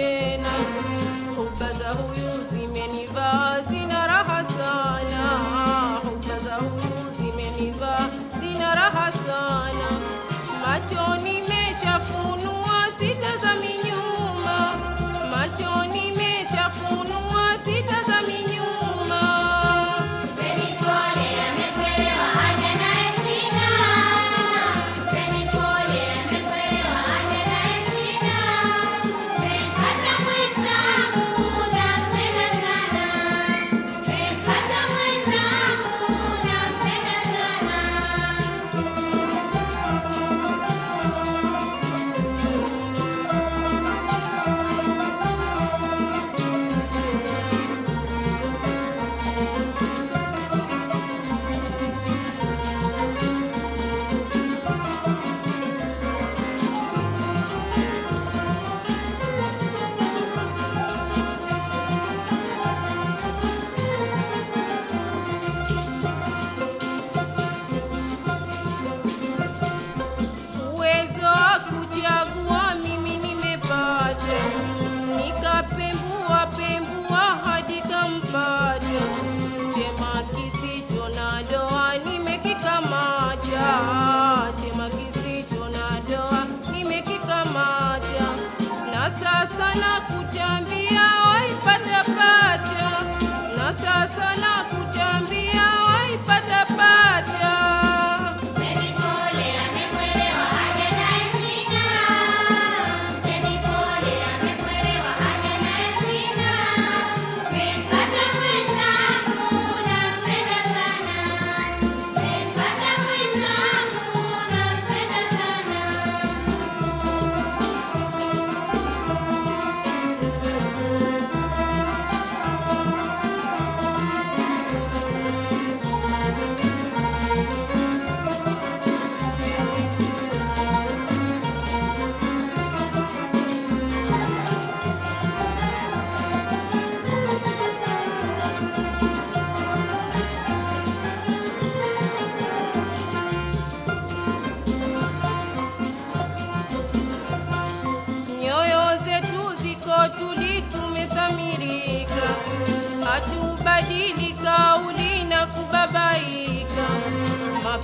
Yeah. na kutembea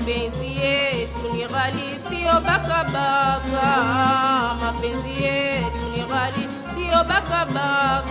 mapenzi yetu ni ghali, sio bakabaka, mapenzi yetu ni ghali, sio bakabaka